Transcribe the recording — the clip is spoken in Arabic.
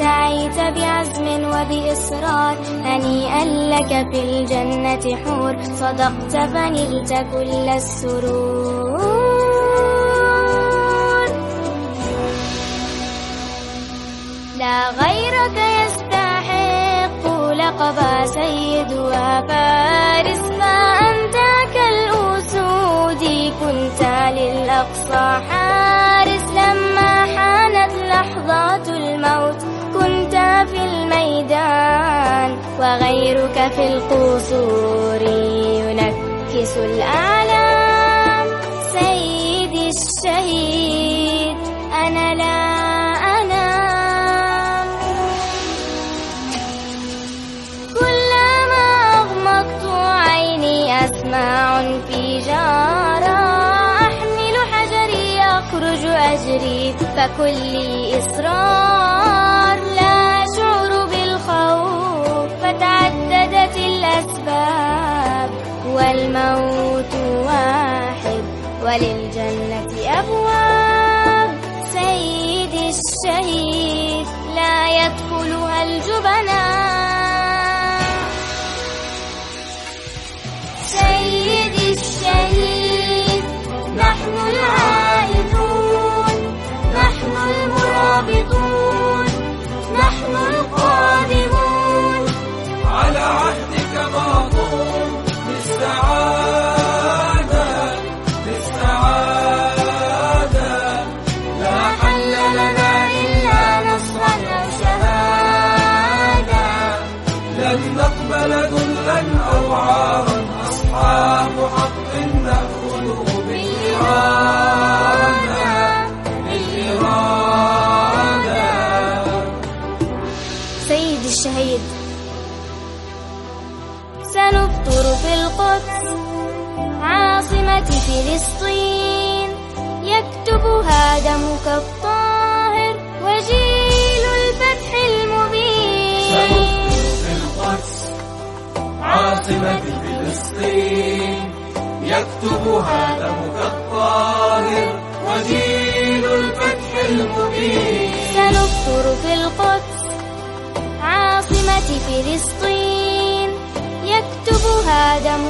بنيت بعزم وبإصرار. هنيئا لك في الجنة حور. صدقت فنلت كل السرور. لا غيرك يستحق لقب سيد وفارس. ما أنت كالأسود كنت للأقصى حارس وغيرك في القصور ينكس الأعلام سيدي الشهيد أنا لا أنام. كلما أغمضت عيني أسمع انفجارا أحمل حجري أخرج أجري فكلي إصرار والموت واحد وللجنة أبواب نقبل ذلا أو عارا أصحاب حق نأخذه بالإرادة بالإرادة سيدي الشهيد سنفطر في القدس عاصمة فلسطين يكتبها دمك الطاهر وجيل فلسطين يكتبها دمك الطاهر وجيل الفتح المبين. سنفطر في القدس عاصمة فلسطين. يكتبها دمك